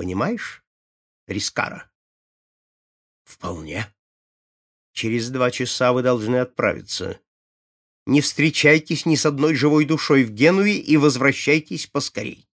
Понимаешь, Рискара? Вполне. Через два часа вы должны отправиться. Не встречайтесь ни с одной живой душой в Генуе и возвращайтесь поскорей.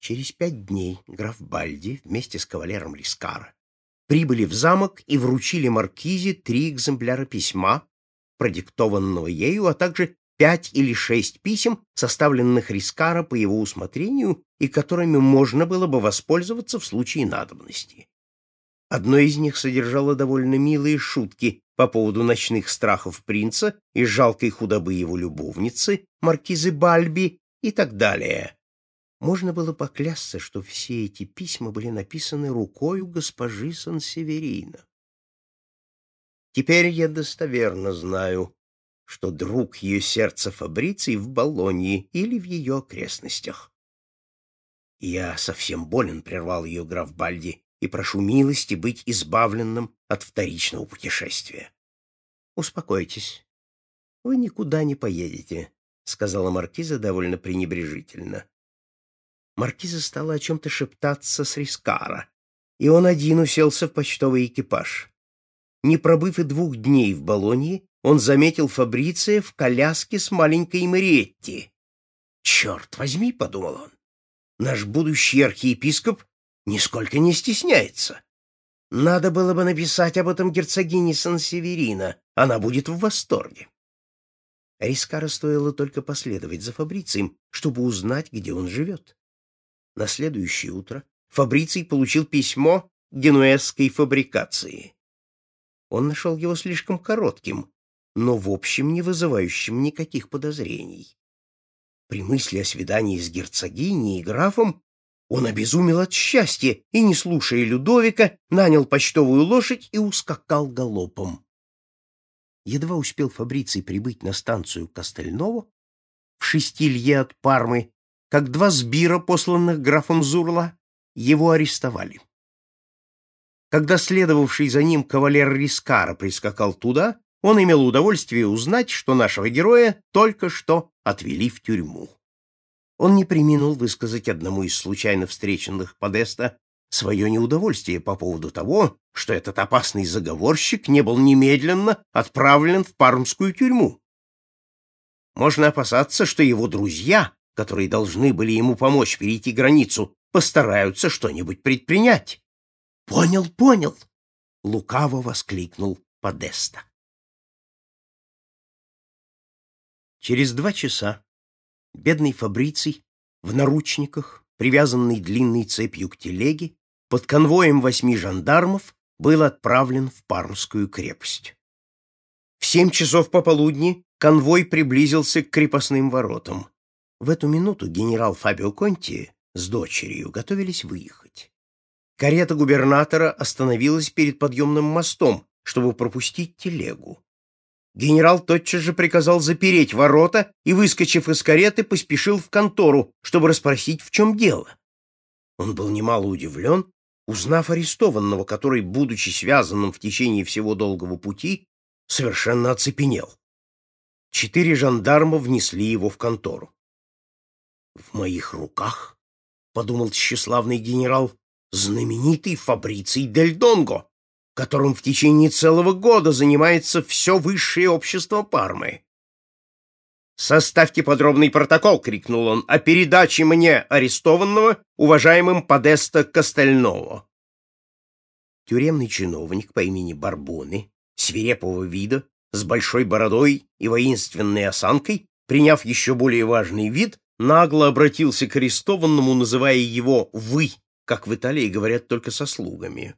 Через пять дней граф Бальди вместе с кавалером Рискара прибыли в замок и вручили маркизе три экземпляра письма, продиктованного ею, а также пять или шесть писем, составленных Рискара по его усмотрению и которыми можно было бы воспользоваться в случае надобности. Одно из них содержало довольно милые шутки по поводу ночных страхов принца и жалкой худобы его любовницы, маркизы Бальби и так далее. Можно было поклясться, что все эти письма были написаны рукою госпожи Сан-Северина. Теперь я достоверно знаю, что друг ее сердца Фабриций в Болонье или в ее окрестностях. «Я совсем болен», — прервал ее граф Бальди, «и прошу милости быть избавленным от вторичного путешествия». «Успокойтесь. Вы никуда не поедете», — сказала маркиза довольно пренебрежительно. Маркиза стала о чем-то шептаться с Рискара, и он один уселся в почтовый экипаж. Не пробыв и двух дней в Болонье, он заметил Фабриция в коляске с маленькой Мариетти. «Черт возьми!» — подумал он. «Наш будущий архиепископ нисколько не стесняется. Надо было бы написать об этом герцогине Сан-Северина. Она будет в восторге». Рискара стоило только последовать за Фабрицием, чтобы узнать, где он живет. На следующее утро Фабриций получил письмо генуэзской фабрикации. Он нашел его слишком коротким, но в общем не вызывающим никаких подозрений. При мысли о свидании с герцогиней и графом он обезумел от счастья и, не слушая Людовика, нанял почтовую лошадь и ускакал галопом. Едва успел Фабриций прибыть на станцию Костельново, в шести лье от Пармы, как два сбира, посланных графом Зурла, его арестовали. Когда следовавший за ним кавалер Рискара прискакал туда, он имел удовольствие узнать, что нашего героя только что отвели в тюрьму. Он не преминул высказать одному из случайно встреченных Подеста свое неудовольствие по поводу того, что этот опасный заговорщик не был немедленно отправлен в пармскую тюрьму. Можно опасаться, что его друзья, которые должны были ему помочь перейти границу, постараются что-нибудь предпринять. «Понял, понял!» — лукаво воскликнул Подеста. Через два часа бедный Фабриций в наручниках, привязанный длинной цепью к телеге, под конвоем восьми жандармов был отправлен в Пармскую крепость. В семь часов пополудни конвой приблизился к крепостным воротам. В эту минуту генерал Фабио Конти с дочерью готовились выехать. Карета губернатора остановилась перед подъемным мостом, чтобы пропустить телегу. Генерал тотчас же приказал запереть ворота и, выскочив из кареты, поспешил в контору, чтобы расспросить, в чем дело. Он был немало удивлен, узнав арестованного, который, будучи связанным в течение всего долгого пути, совершенно оцепенел. Четыре жандарма внесли его в контору. «В моих руках», — подумал тщеславный генерал, знаменитый Фабриций Дель Донго, которым в течение целого года занимается все высшее общество Пармы. «Составьте подробный протокол», — крикнул он, — «о передаче мне арестованного уважаемым Подеста Костельново». Тюремный чиновник по имени Барбоны, свирепого вида, с большой бородой и воинственной осанкой, приняв еще более важный вид, нагло обратился к арестованному, называя его «вы», как в Италии говорят только со слугами.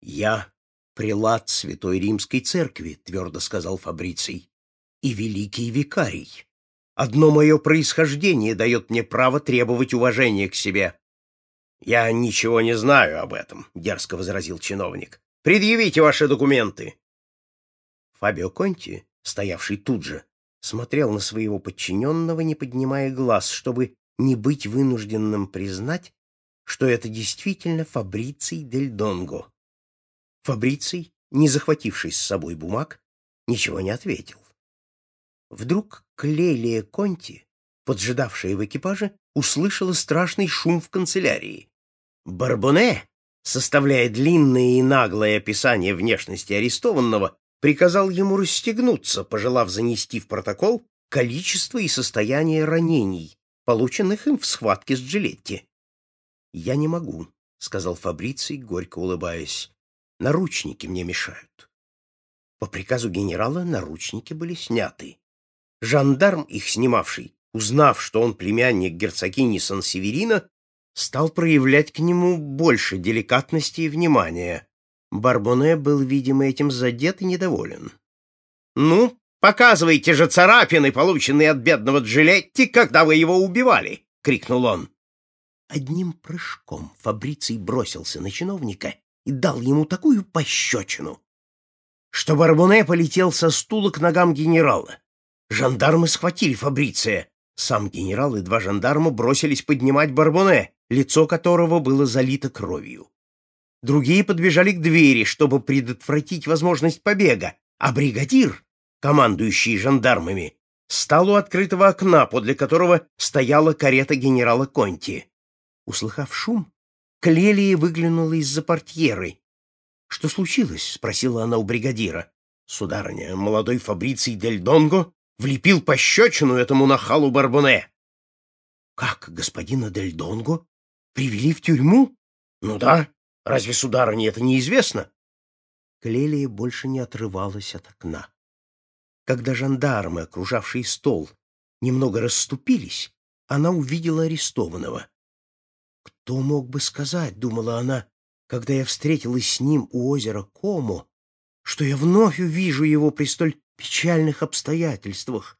«Я прелат Святой Римской Церкви», — твердо сказал Фабриций, — «и великий викарий. Одно мое происхождение дает мне право требовать уважения к себе». «Я ничего не знаю об этом», — дерзко возразил чиновник. «Предъявите ваши документы». Фабио Конти, стоявший тут же, смотрел на своего подчиненного, не поднимая глаз, чтобы не быть вынужденным признать, что это действительно Фабриций Дель Донго. Фабриций, не захвативший с собой бумаг, ничего не ответил. Вдруг Клелия Конти, поджидавшая в экипаже, услышала страшный шум в канцелярии. Барбоне, составляя длинное и наглое описание внешности арестованного, приказал ему расстегнуться, пожелав занести в протокол количество и состояние ранений, полученных им в схватке с Джилетти. «Я не могу», — сказал Фабриций, горько улыбаясь. «Наручники мне мешают». По приказу генерала наручники были сняты. Жандарм, их снимавший, узнав, что он племянник герцогини Сан-Северина, стал проявлять к нему больше деликатности и внимания. Барбоне был, видимо, этим задет и недоволен. «Ну, показывайте же царапины, полученные от бедного Джилетти, когда вы его убивали!» — крикнул он. Одним прыжком Фабриций бросился на чиновника и дал ему такую пощечину, что Барбоне полетел со стула к ногам генерала. Жандармы схватили Фабриция. Сам генерал и два жандарма бросились поднимать Барбоне, лицо которого было залито кровью. Другие подбежали к двери, чтобы предотвратить возможность побега, а бригадир, командующий жандармами, стал у открытого окна, подле которого стояла карета генерала Конти. Услыхав шум, Клелия выглянула из-за портьеры. «Что случилось?» — спросила она у бригадира. «Сударыня, молодой Фабриций Дель Донго влепил пощечину этому нахалу Барбоне». «Как господина Дель Донго привели в тюрьму?» «Ну да. Разве, сударыне, это неизвестно?» Клелия больше не отрывалась от окна. Когда жандармы, окружавшие стол, немного расступились, она увидела арестованного. Кто мог бы сказать, думала она, когда я встретилась с ним у озера Комо, что я вновь увижу его при столь печальных обстоятельствах.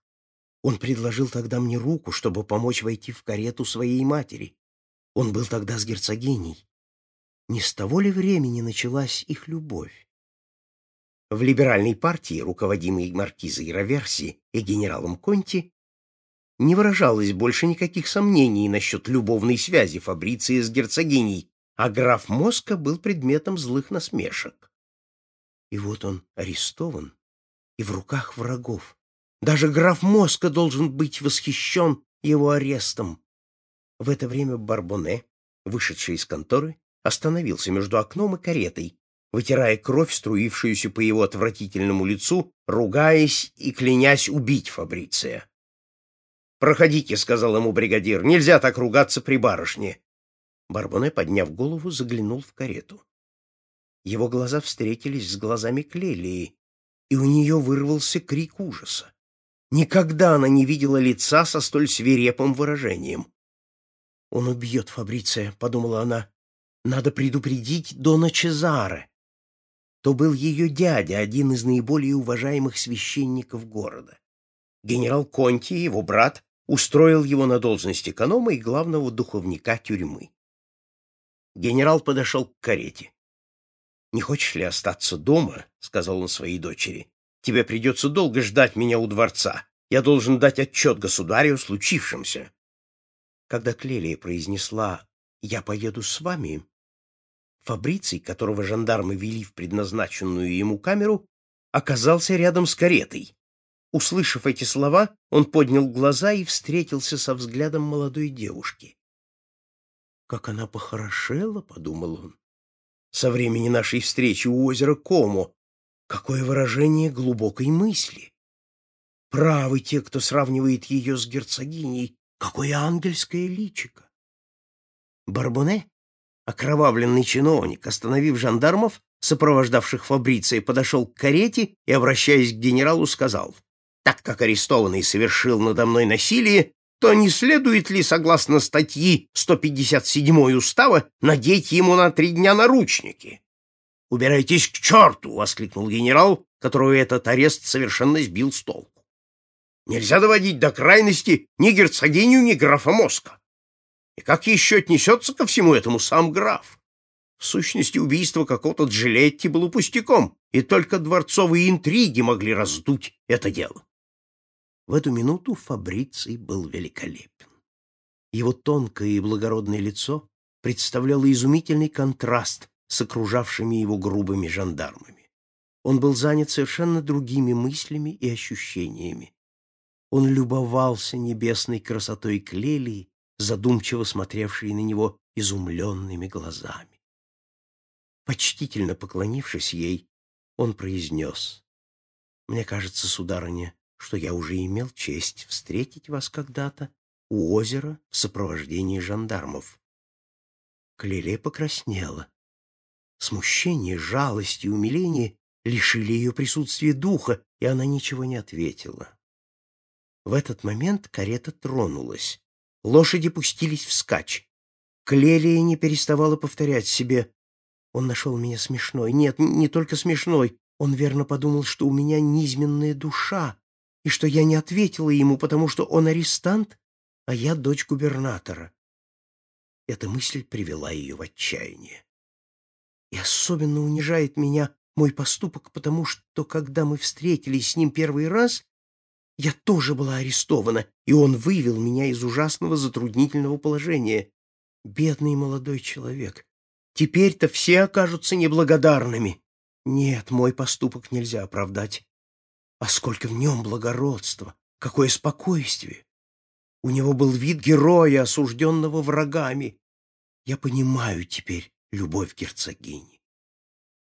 Он предложил тогда мне руку, чтобы помочь войти в карету своей матери. Он был тогда с герцогиней. Не с того ли времени началась их любовь? В либеральной партии, руководимой маркизой Раверси и генералом Конти, не выражалось больше никаких сомнений насчет любовной связи Фабриции с герцогиней, а граф Моска был предметом злых насмешек. И вот он арестован и в руках врагов. Даже граф Моска должен быть восхищен его арестом. В это время Барбоне, вышедший из конторы, остановился между окном и каретой, вытирая кровь, струившуюся по его отвратительному лицу, ругаясь и клянясь убить Фабриция. «Проходите», — сказал ему бригадир, — «нельзя так ругаться при барышне». Барбоне, подняв голову, заглянул в карету. Его глаза встретились с глазами Клелии, и у нее вырвался крик ужаса. Никогда она не видела лица со столь свирепым выражением. «Он убьет Фабриция», — подумала она. «Надо предупредить Дона Чезаре». То был ее дядя, один из наиболее уважаемых священников города. Генерал Конти, его брат, устроил его на должность эконома и главного духовника тюрьмы. Генерал подошел к карете. «Не хочешь ли остаться дома?» — сказал он своей дочери. «Тебе придется долго ждать меня у дворца. Я должен дать отчет государю случившемся». Когда Клелия произнесла «Я поеду с вами», Фабриций, которого жандармы вели в предназначенную ему камеру, оказался рядом с каретой. Услышав эти слова, он поднял глаза и встретился со взглядом молодой девушки. «Как она похорошела!» — подумал он. «Со времени нашей встречи у озера Комо какое выражение глубокой мысли! Правы те, кто сравнивает ее с герцогиней, какое ангельское личико!» Барбоне, окровавленный чиновник, остановив жандармов, сопровождавших Фабриция, подошел к карете и, обращаясь к генералу, сказал — так как арестованный совершил надо мной насилие, то не следует ли, согласно статьи 157 устава, надеть ему на три дня наручники? «Убирайтесь к черту!» — воскликнул генерал, которого этот арест совершенно сбил с толку. «Нельзя доводить до крайности ни герцогиню, ни графа Моска. И как еще отнесется ко всему этому сам граф? В сущности, убийство какого-то Джилетти было пустяком, и только дворцовые интриги могли раздуть это дело. В эту минуту Фабриций был великолепен. Его тонкое и благородное лицо представляло изумительный контраст с окружавшими его грубыми жандармами. Он был занят совершенно другими мыслями и ощущениями. Он любовался небесной красотой Клелии задумчиво смотревшие на него изумленными глазами. Почтительно поклонившись ей, он произнес, «Мне кажется, сударыня, что я уже имел честь встретить вас когда-то у озера в сопровождении жандармов». Клеле покраснела. Смущение, жалость и умиление лишили ее присутствия духа, и она ничего не ответила. В этот момент карета тронулась. Лошади пустились вскачь. Клелия не переставала повторять себе «Он нашел меня смешной. Нет, не только смешной. Он верно подумал, что у меня низменная душа, и что я не ответила ему, потому что он арестант, а я дочь губернатора». Эта мысль привела ее в отчаяние. И особенно унижает меня мой поступок, потому что, когда мы встретились с ним первый раз, я тоже была арестована, и он вывел меня из ужасного затруднительного положения. Бедный молодой человек. Теперь-то все окажутся неблагодарными. Нет, мой поступок нельзя оправдать. А сколько в нем благородства, какое спокойствие! У него был вид героя, осужденного врагами. Я понимаю теперь любовь герцогини.